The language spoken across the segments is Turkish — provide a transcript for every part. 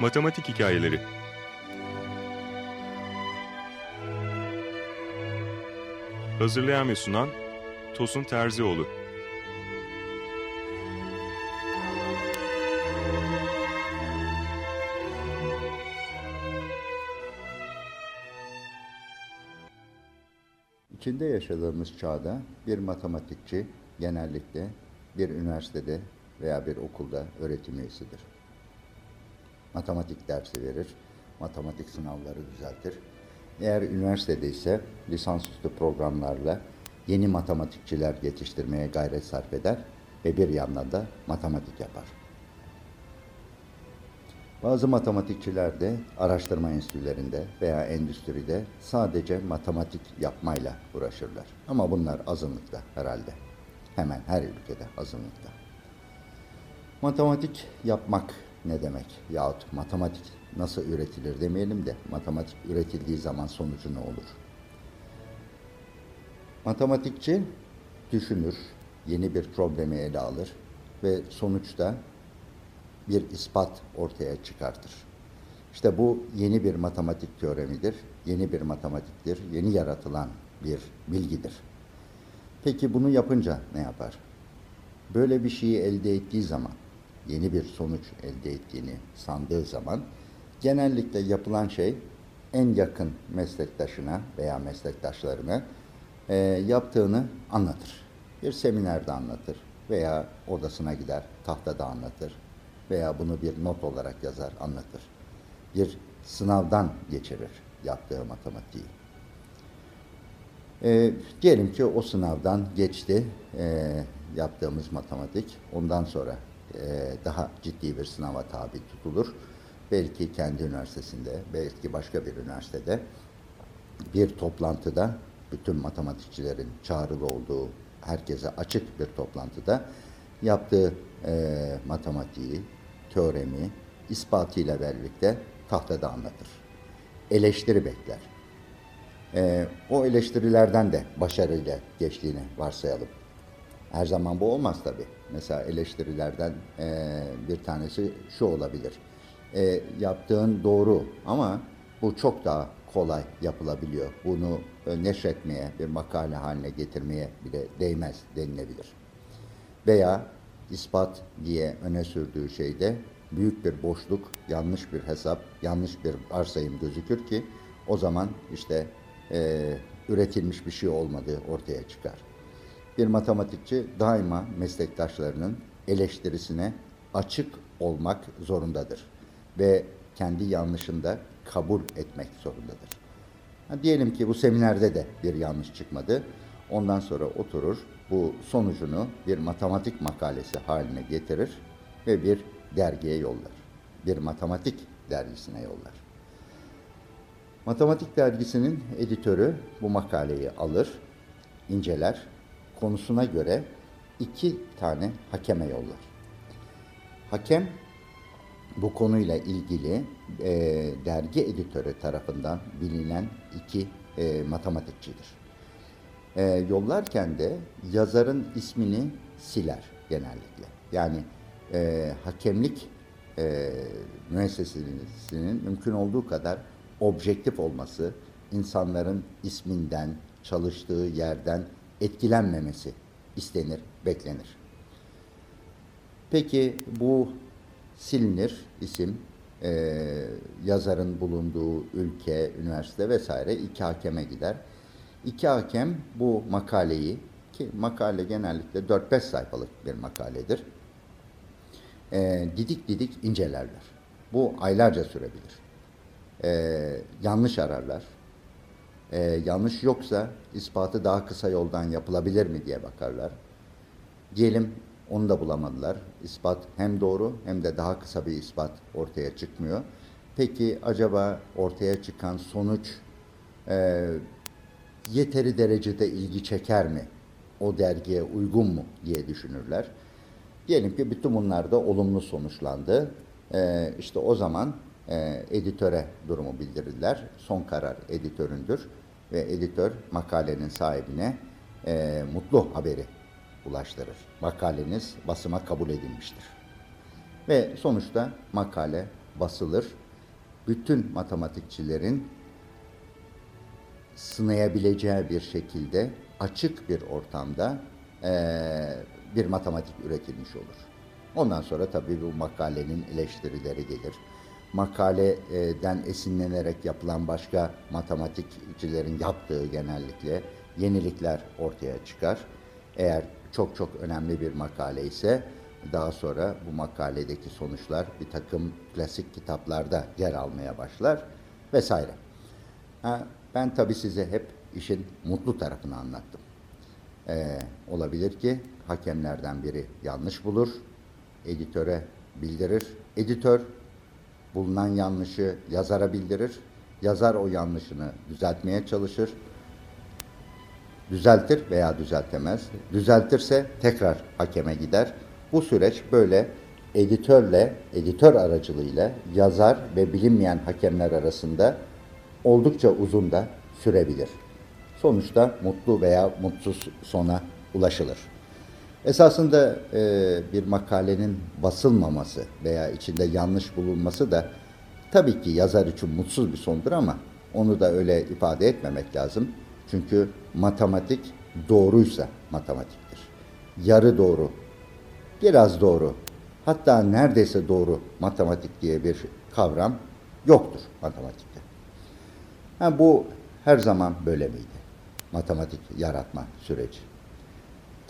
Matematik Hikayeleri Hazırlayan ve sunan Tosun Terzioğlu İçinde yaşadığımız çağda bir matematikçi genellikle bir üniversitede veya bir okulda öğretim üyesidir. Matematik dersi verir, matematik sınavları düzeltir. Eğer üniversitede ise lisansüstü programlarla yeni matematikçiler yetiştirmeye gayret sarf eder ve bir yandan da matematik yapar. Bazı matematikçiler de araştırma enstitülerinde veya endüstride sadece matematik yapmayla uğraşırlar. Ama bunlar azınlıkta herhalde. Hemen her ülkede azınlıkta. Matematik yapmak ne demek? Yahut matematik nasıl üretilir demeyelim de matematik üretildiği zaman sonucu ne olur? Matematikçi düşünür, yeni bir problemi ele alır ve sonuçta bir ispat ortaya çıkartır. İşte bu yeni bir matematik teoremidir, yeni bir matematiktir, yeni yaratılan bir bilgidir. Peki bunu yapınca ne yapar? Böyle bir şeyi elde ettiği zaman, yeni bir sonuç elde ettiğini sandığı zaman genellikle yapılan şey en yakın meslektaşına veya meslektaşlarına e, yaptığını anlatır. Bir seminerde anlatır veya odasına gider, tahtada anlatır veya bunu bir not olarak yazar, anlatır. Bir sınavdan geçirir yaptığı matematiği. E, diyelim ki o sınavdan geçti e, yaptığımız matematik. Ondan sonra daha ciddi bir sınava tabi tutulur. Belki kendi üniversitesinde, belki başka bir üniversitede bir toplantıda bütün matematikçilerin çağrılı olduğu herkese açık bir toplantıda yaptığı e, matematiği, teoremi, ispatıyla birlikte tahtada anlatır. Eleştiri bekler. E, o eleştirilerden de başarıyla geçtiğini varsayalım. Her zaman bu olmaz tabii. Mesela eleştirilerden e, bir tanesi şu olabilir. E, yaptığın doğru ama bu çok daha kolay yapılabiliyor. Bunu e, neşretmeye, bir makale haline getirmeye bile değmez denilebilir. Veya ispat diye öne sürdüğü şeyde büyük bir boşluk, yanlış bir hesap, yanlış bir varsayım gözükür ki o zaman işte e, üretilmiş bir şey olmadığı ortaya çıkar. Bir matematikçi daima meslektaşlarının eleştirisine açık olmak zorundadır ve kendi yanlışında kabul etmek zorundadır. Ha, diyelim ki bu seminerde de bir yanlış çıkmadı. Ondan sonra oturur, bu sonucunu bir matematik makalesi haline getirir ve bir dergiye yollar. Bir matematik dergisine yollar. Matematik dergisinin editörü bu makaleyi alır, inceler, konusuna göre iki tane hakeme yollar. Hakem bu konuyla ilgili e, dergi editörü tarafından bilinen iki e, matematikçidir. E, yollarken de yazarın ismini siler genellikle. Yani e, hakemlik e, müessesesinin mümkün olduğu kadar objektif olması, insanların isminden, çalıştığı yerden etkilenmemesi istenir, beklenir. Peki bu silinir isim, e, yazarın bulunduğu ülke, üniversite vesaire iki hakeme gider. İki hakem bu makaleyi, ki makale genellikle 4-5 sayfalık bir makaledir, e, didik didik incelerler. Bu aylarca sürebilir. E, yanlış ararlar. E, yanlış yoksa ispatı daha kısa yoldan yapılabilir mi diye bakarlar. Diyelim onu da bulamadılar. İspat hem doğru hem de daha kısa bir ispat ortaya çıkmıyor. Peki acaba ortaya çıkan sonuç e, yeteri derecede ilgi çeker mi? O dergiye uygun mu diye düşünürler. Diyelim ki bütün bunlar da olumlu sonuçlandı. E, işte o zaman e, editöre durumu bildirirler. Son karar editöründür ve editör makalenin sahibine e, mutlu haberi ulaştırır. Makaleniz basıma kabul edilmiştir. Ve sonuçta makale basılır. Bütün matematikçilerin sınayabileceği bir şekilde açık bir ortamda eee, bir matematik üretilmiş olur. Ondan sonra tabii bu makalenin eleştirileri gelir. Makaleden esinlenerek yapılan başka matematikçilerin yaptığı genellikle yenilikler ortaya çıkar. Eğer çok çok önemli bir makale ise daha sonra bu makaledeki sonuçlar bir takım klasik kitaplarda yer almaya başlar vesaire. Ha, ben tabii size hep işin mutlu tarafını anlattım. Ee, olabilir ki hakemlerden biri yanlış bulur, editöre bildirir. Editör bulunan yanlışı yazara bildirir. Yazar o yanlışını düzeltmeye çalışır. Düzeltir veya düzeltemez. Düzeltirse tekrar hakeme gider. Bu süreç böyle editörle, editör aracılığıyla yazar ve bilinmeyen hakemler arasında oldukça uzun da sürebilir. Sonuçta mutlu veya mutsuz sona ulaşılır. Esasında e, bir makalenin basılmaması veya içinde yanlış bulunması da tabii ki yazar için mutsuz bir sondur ama onu da öyle ifade etmemek lazım. Çünkü matematik doğruysa matematiktir. Yarı doğru, biraz doğru, hatta neredeyse doğru matematik diye bir kavram yoktur matematikte. Ha, bu her zaman böyle miydi? Matematik yaratma süreci.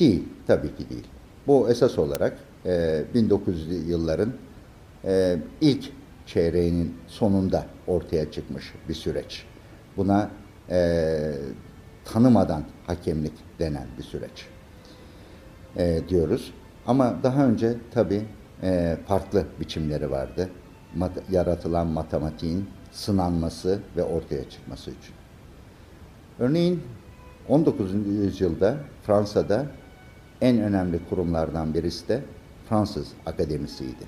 Değil, tabii ki değil. Bu esas olarak e, 1900'lü yılların e, ilk çeyreğinin sonunda ortaya çıkmış bir süreç. Buna e, tanımadan hakemlik denen bir süreç e, diyoruz. Ama daha önce tabii e, farklı biçimleri vardı. Mat- yaratılan matematiğin sınanması ve ortaya çıkması için. Örneğin 19. yüzyılda Fransa'da en önemli kurumlardan birisi de Fransız Akademisi'ydi.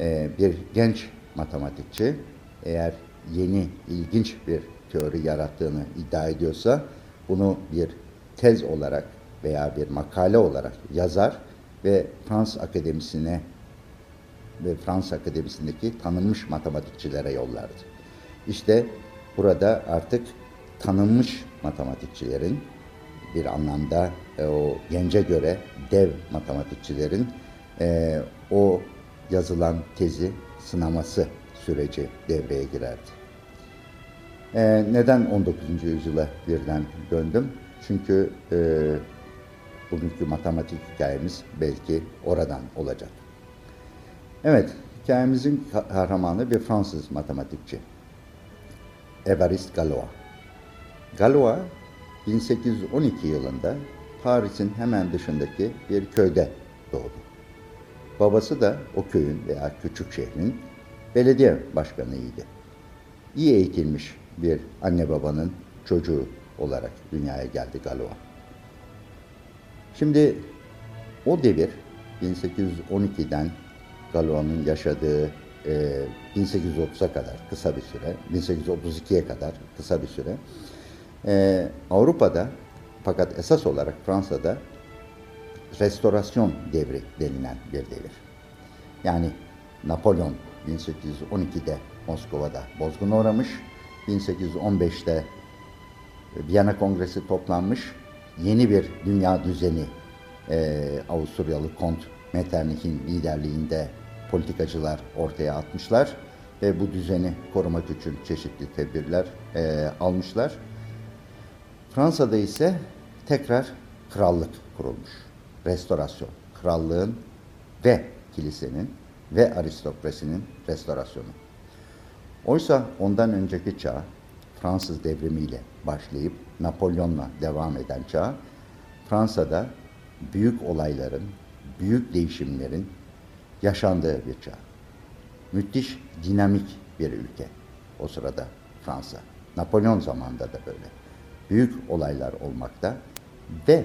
Ee, bir genç matematikçi eğer yeni ilginç bir teori yarattığını iddia ediyorsa bunu bir tez olarak veya bir makale olarak yazar ve Fransız Akademisi'ne ve Fransız Akademisi'ndeki tanınmış matematikçilere yollardı. İşte burada artık tanınmış matematikçilerin bir anlamda e, o gence göre dev matematikçilerin e, o yazılan tezi sınaması süreci devreye girerdi. E, neden 19. yüzyıla birden döndüm? Çünkü bugünkü matematik hikayemiz belki oradan olacak. Evet, hikayemizin kahramanı bir Fransız matematikçi. Évariste Galois. Galois 1812 yılında Paris'in hemen dışındaki bir köyde doğdu. Babası da o köyün veya küçük şehrin belediye başkanıydı. İyi eğitilmiş bir anne babanın çocuğu olarak dünyaya geldi Galois. Şimdi o devir 1812'den Galois'un yaşadığı e, 1830'a kadar kısa bir süre, 1832'ye kadar kısa bir süre ee, Avrupa'da fakat esas olarak Fransa'da restorasyon devri denilen bir devir. Yani Napolyon 1812'de Moskova'da bozgun uğramış, 1815'te Viyana Kongresi toplanmış, yeni bir dünya düzeni e, Avusturyalı Kont Metternich'in liderliğinde politikacılar ortaya atmışlar ve bu düzeni korumak için çeşitli tedbirler e, almışlar. Fransa'da ise tekrar krallık kurulmuş. Restorasyon. Krallığın ve kilisenin ve aristokrasinin restorasyonu. Oysa ondan önceki çağ Fransız devrimiyle başlayıp Napolyon'la devam eden çağ Fransa'da büyük olayların, büyük değişimlerin yaşandığı bir çağ. Müthiş dinamik bir ülke o sırada Fransa. Napolyon zamanında da böyle büyük olaylar olmakta ve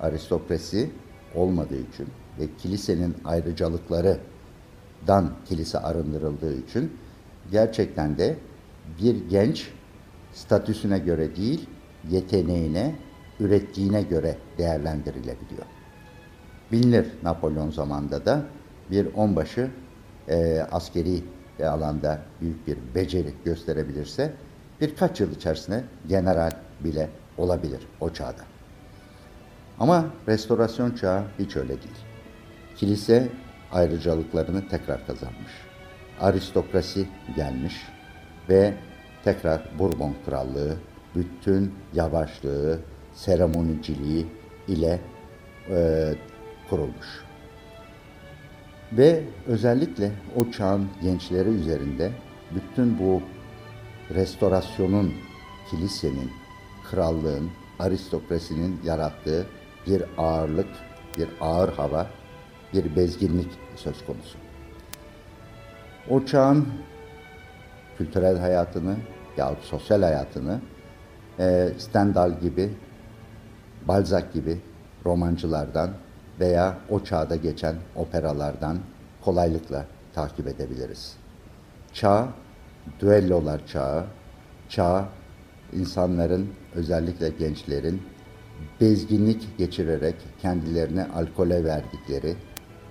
aristokrasi olmadığı için ve kilisenin ayrıcalıklarından kilise arındırıldığı için gerçekten de bir genç statüsüne göre değil, yeteneğine, ürettiğine göre değerlendirilebiliyor. Bilinir Napolyon zamanında da bir onbaşı e, askeri ve alanda büyük bir beceri gösterebilirse birkaç yıl içerisinde general bile olabilir o çağda. Ama restorasyon çağı hiç öyle değil. Kilise ayrıcalıklarını tekrar kazanmış. Aristokrasi gelmiş ve tekrar Bourbon Krallığı bütün yavaşlığı, seremoniciliği ile e, kurulmuş. Ve özellikle o çağın gençleri üzerinde bütün bu restorasyonun, kilisenin, krallığın, aristokrasinin yarattığı bir ağırlık, bir ağır hava, bir bezginlik söz konusu. O çağın kültürel hayatını yahut sosyal hayatını e, Stendhal gibi, Balzac gibi romancılardan veya o çağda geçen operalardan kolaylıkla takip edebiliriz. Çağ, düellolar çağı, çağ insanların özellikle gençlerin bezginlik geçirerek kendilerini alkole verdikleri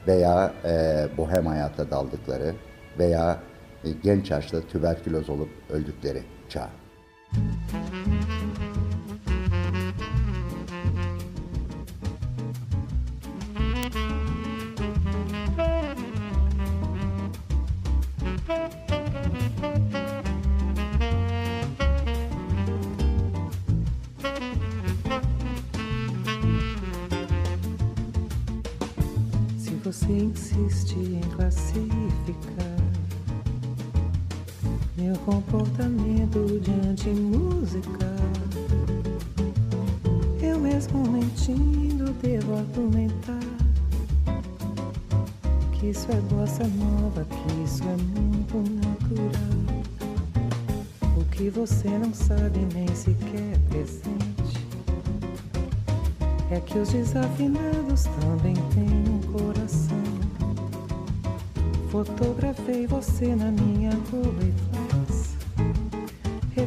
veya e, bohem hayata daldıkları veya e, genç yaşta tüberküloz olup öldükleri çağ. Música. Eu mesmo mentindo devo argumentar que isso é bossa nova, que isso é muito natural. O que você não sabe nem sequer presente é que os desafinados também têm um coração. Fotografei você na minha Rolleiflex.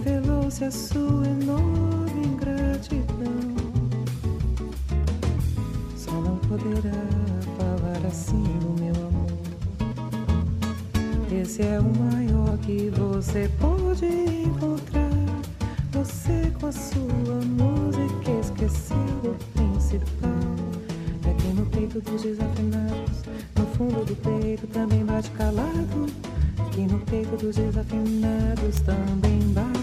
Revelou-se a sua enorme ingratidão. Só não poderá falar assim do meu amor. Esse é o maior que você pode encontrar. Você com a sua música esqueceu o principal. É que no peito dos desafinados, no fundo do peito também bate calado. Que no peito dos desafinados também bate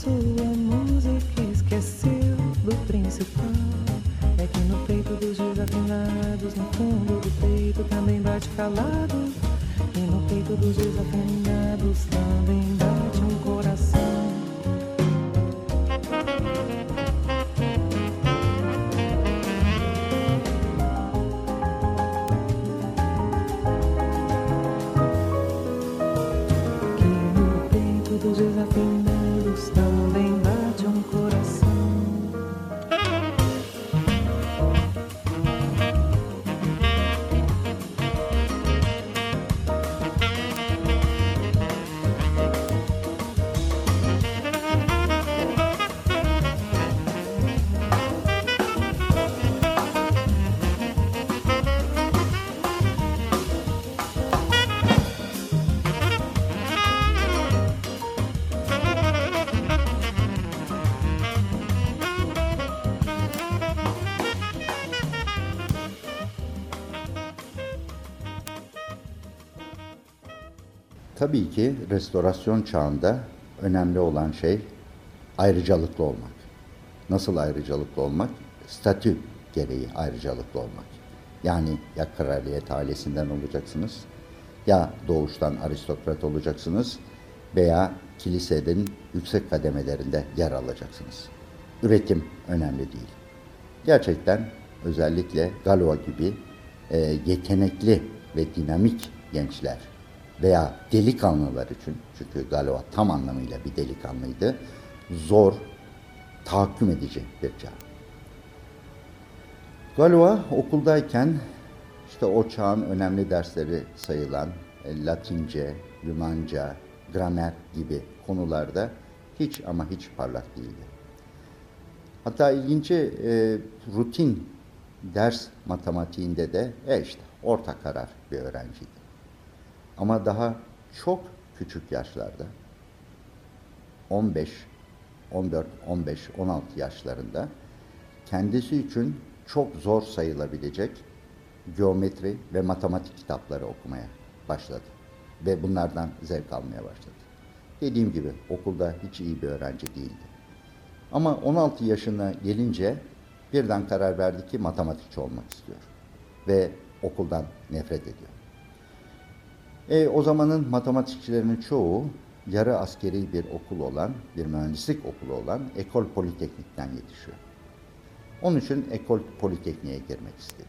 sua música esqueceu do principal. É que no peito dos desafinados, no fundo do peito também bate calado. E no peito dos desafinados também bate um coração. Tabii ki restorasyon çağında önemli olan şey ayrıcalıklı olmak. Nasıl ayrıcalıklı olmak? Statü gereği ayrıcalıklı olmak. Yani ya kraliyet ailesinden olacaksınız, ya doğuştan aristokrat olacaksınız veya kilisenin yüksek kademelerinde yer alacaksınız. Üretim önemli değil. Gerçekten özellikle Galois gibi e, yetenekli ve dinamik gençler veya delikanlılar için, çünkü Galois tam anlamıyla bir delikanlıydı, zor, tahakküm edici bir çağ. Galois okuldayken işte o çağın önemli dersleri sayılan e, Latince, Yunanca, gramer gibi konularda hiç ama hiç parlak değildi. Hatta ilginci e, rutin ders matematiğinde de e işte orta karar bir öğrenciydi. Ama daha çok küçük yaşlarda 15, 14, 15, 16 yaşlarında kendisi için çok zor sayılabilecek geometri ve matematik kitapları okumaya başladı. Ve bunlardan zevk almaya başladı. Dediğim gibi okulda hiç iyi bir öğrenci değildi. Ama 16 yaşına gelince birden karar verdi ki matematikçi olmak istiyor. Ve okuldan nefret ediyor. E, o zamanın matematikçilerinin çoğu yarı askeri bir okul olan, bir mühendislik okulu olan Ekol Politeknik'ten yetişiyor. Onun için Ekol Politeknik'e girmek istedi.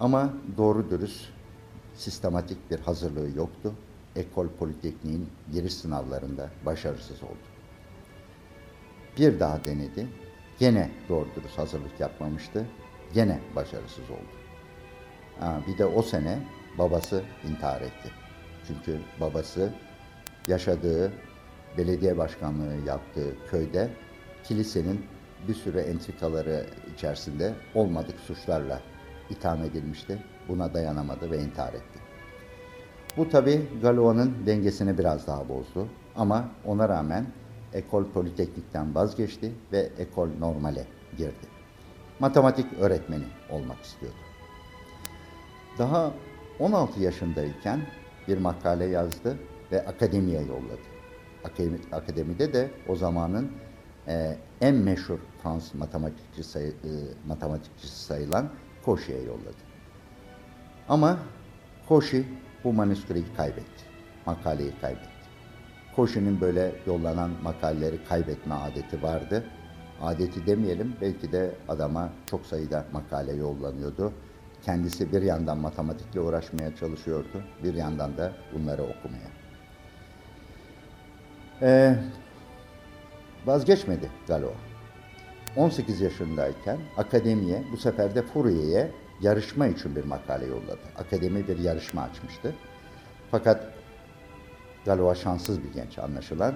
Ama doğru dürüst sistematik bir hazırlığı yoktu. Ekol Politeknik'in giriş sınavlarında başarısız oldu. Bir daha denedi. Gene doğru dürüst hazırlık yapmamıştı. Gene başarısız oldu. Ha, bir de o sene babası intihar etti. Çünkü babası yaşadığı belediye başkanlığı yaptığı köyde kilisenin bir sürü entrikaları içerisinde olmadık suçlarla itham edilmişti. Buna dayanamadı ve intihar etti. Bu tabi Galois'un dengesini biraz daha bozdu. Ama ona rağmen Ekol Politeknik'ten vazgeçti ve Ekol Normal'e girdi. Matematik öğretmeni olmak istiyordu. Daha 16 yaşındayken bir makale yazdı ve akademiye yolladı. Akademide de o zamanın e, en meşhur Fransız matematikçi sayı, e, matematikçisi sayılan Cauchy'e yolladı. Ama Cauchy bu manuskripti kaybetti. Makaleyi kaybetti. Cauchy'nin böyle yollanan makaleleri kaybetme adeti vardı. Adeti demeyelim, belki de adama çok sayıda makale yollanıyordu. Kendisi bir yandan matematikle uğraşmaya çalışıyordu, bir yandan da bunları okumaya. Ee, vazgeçmedi Galois. 18 yaşındayken akademiye bu sefer de Fourier'e yarışma için bir makale yolladı. Akademi bir yarışma açmıştı. Fakat Galois şanssız bir genç anlaşılan.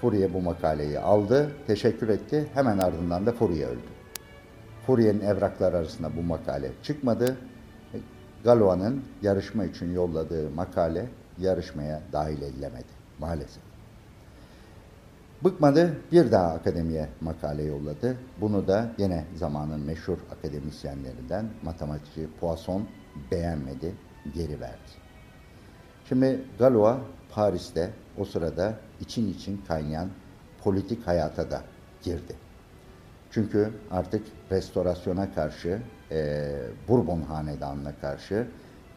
Fourier bu makaleyi aldı, teşekkür etti. Hemen ardından da Fourier öldü. Fourier'in evraklar arasında bu makale çıkmadı. Galois'ın yarışma için yolladığı makale yarışmaya dahil edilemedi maalesef. Bıkmadı bir daha akademiye makale yolladı. Bunu da yine zamanın meşhur akademisyenlerinden matematikçi Poisson beğenmedi, geri verdi. Şimdi Galois Paris'te o sırada için için kaynayan politik hayata da girdi. Çünkü artık restorasyona karşı, e, Bourbon hanedanına karşı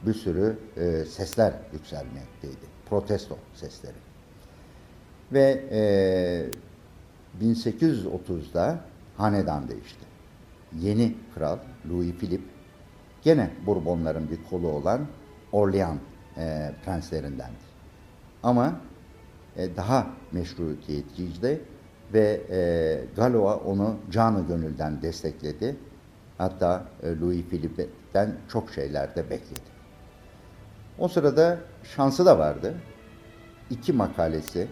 bir sürü e, sesler yükselmekteydi. Protesto sesleri. Ve e, 1830'da hanedan değişti. Yeni kral Louis Philippe gene Bourbonların bir kolu olan Orleans e, prenslerindendi. Ama e, daha meşrutiyetçiydi ve e, Galois onu canı gönülden destekledi. Hatta e, Louis Philippe'den çok şeyler de bekledi. O sırada şansı da vardı. İki makalesi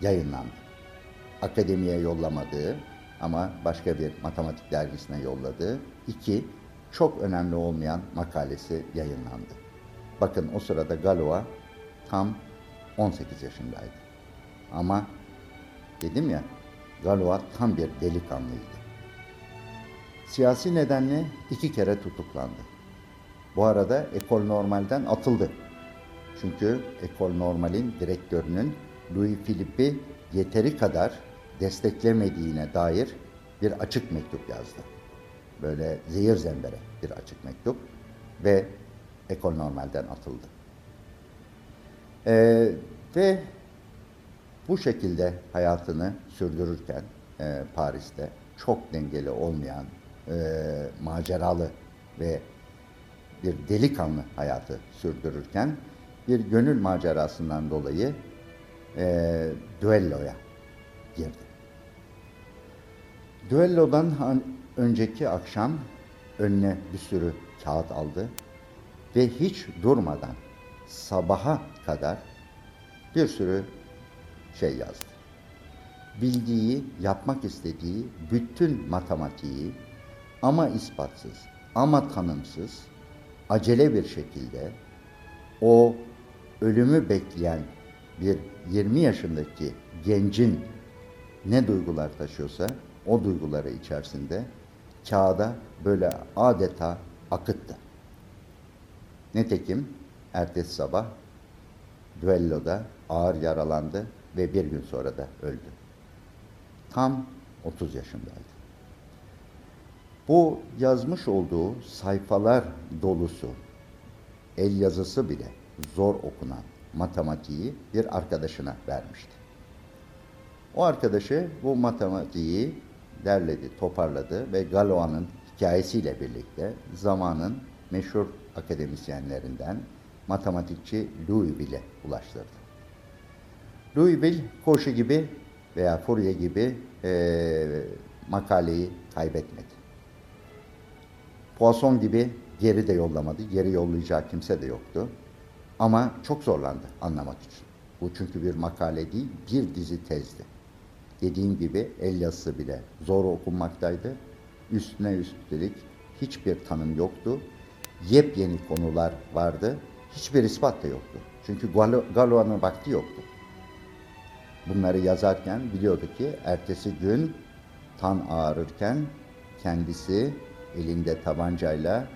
yayınlandı. Akademiye yollamadığı ama başka bir matematik dergisine yolladığı iki çok önemli olmayan makalesi yayınlandı. Bakın o sırada Galois tam 18 yaşındaydı. Ama dedim ya Galois tam bir delikanlıydı. Siyasi nedenle iki kere tutuklandı. Bu arada Ekol Normal'den atıldı. Çünkü Ekol Normal'in direktörünün Louis Philippe'i yeteri kadar desteklemediğine dair bir açık mektup yazdı. Böyle zehir zembere bir açık mektup ve Ekol Normal'den atıldı. Ee, ve bu şekilde hayatını sürdürürken e, Paris'te çok dengeli olmayan, e, maceralı ve bir delikanlı hayatı sürdürürken bir gönül macerasından dolayı e, düelloya girdi. Düellodan önceki akşam önüne bir sürü kağıt aldı ve hiç durmadan sabaha kadar bir sürü şey yazdı. Bildiği, yapmak istediği bütün matematiği ama ispatsız, ama tanımsız, acele bir şekilde o ölümü bekleyen bir 20 yaşındaki gencin ne duygular taşıyorsa o duyguları içerisinde kağıda böyle adeta akıttı. Nitekim ertesi sabah düelloda ağır yaralandı ve bir gün sonra da öldü. Tam 30 yaşındaydı. Bu yazmış olduğu sayfalar dolusu el yazısı bile zor okunan matematiği bir arkadaşına vermişti. O arkadaşı bu matematiği derledi, toparladı ve Galois'ın hikayesiyle birlikte zamanın meşhur akademisyenlerinden matematikçi Louisville'e ulaştırdı. Louisville, Cauchy gibi veya Fourier gibi e, makaleyi kaybetmedi. Poisson gibi geri de yollamadı. Geri yollayacağı kimse de yoktu. Ama çok zorlandı anlamak için. Bu çünkü bir makale değil, bir dizi tezdi. Dediğim gibi el yazısı bile zor okunmaktaydı. Üstüne üstelik hiçbir tanım yoktu. Yepyeni konular vardı. Hiçbir ispat da yoktu. Çünkü Galois'ın vakti yoktu. Bunları yazarken biliyordu ki ertesi gün tan ağrırken kendisi elinde tabancayla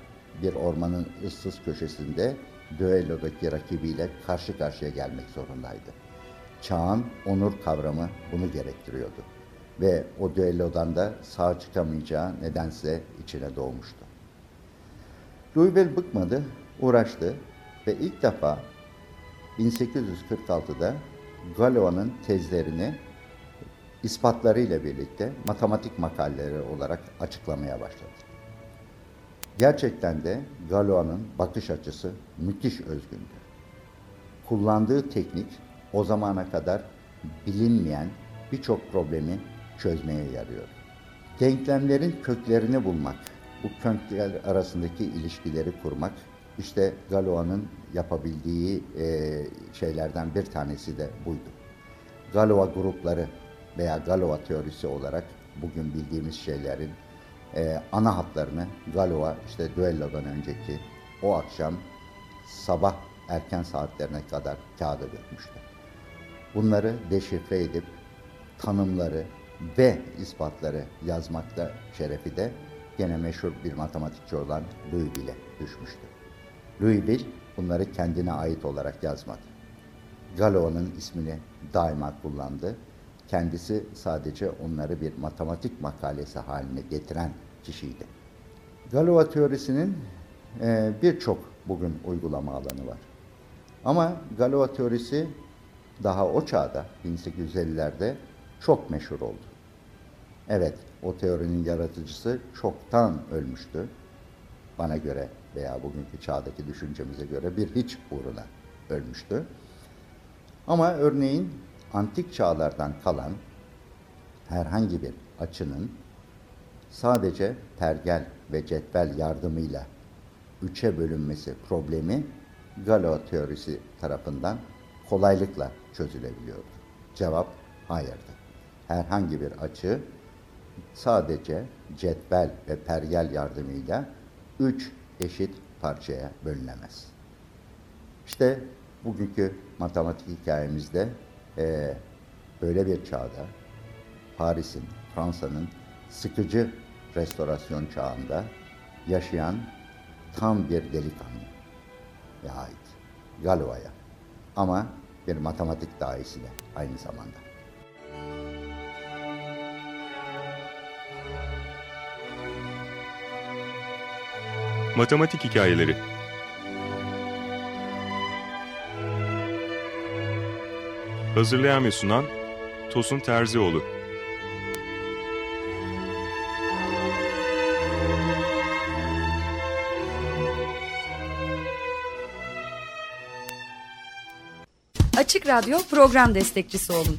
bir ormanın ıssız köşesinde düellodaki rakibiyle karşı karşıya gelmek zorundaydı. Çağın onur kavramı bunu gerektiriyordu. Ve o düellodan da sağ çıkamayacağı nedense içine doğmuştu. Louisville bıkmadı, uğraştı ve ilk defa 1846'da Galois'ın tezlerini ispatlarıyla birlikte matematik makaleleri olarak açıklamaya başladı. Gerçekten de Galois'ın bakış açısı müthiş özgündü. Kullandığı teknik o zamana kadar bilinmeyen birçok problemi çözmeye yarıyor. Denklemlerin köklerini bulmak, bu kökler arasındaki ilişkileri kurmak, işte Galois'ın yapabildiği e, şeylerden bir tanesi de buydu. Galois grupları veya Galois teorisi olarak bugün bildiğimiz şeylerin e, ana hatlarını Galois işte düellodan önceki o akşam sabah erken saatlerine kadar kağıda dökmüştü. Bunları deşifre edip tanımları ve ispatları yazmakta şerefi de gene meşhur bir matematikçi olan Louisville'e düşmüştü. Louisville bunları kendine ait olarak yazmadı. Galois'ın ismini daima kullandı Kendisi sadece onları bir matematik makalesi haline getiren kişiydi. Galois teorisinin e, birçok bugün uygulama alanı var. Ama Galois teorisi daha o çağda 1850'lerde çok meşhur oldu. Evet, o teorinin yaratıcısı çoktan ölmüştü. Bana göre veya bugünkü çağdaki düşüncemize göre bir hiç uğruna ölmüştü. Ama örneğin antik çağlardan kalan herhangi bir açının sadece pergel ve cetvel yardımıyla üçe bölünmesi problemi Galo teorisi tarafından kolaylıkla çözülebiliyordu. Cevap hayırdı. Herhangi bir açı sadece cetvel ve pergel yardımıyla üç eşit parçaya bölünemez. İşte bugünkü matematik hikayemizde e, böyle bir çağda Paris'in, Fransa'nın sıkıcı restorasyon çağında yaşayan tam bir delikanlı ve ait Galois'a ama bir matematik dahisi de aynı zamanda. Matematik Hikayeleri. Hazırlayan ve sunan Tosun Terzioğlu. Açık Radyo program destekçisi olun.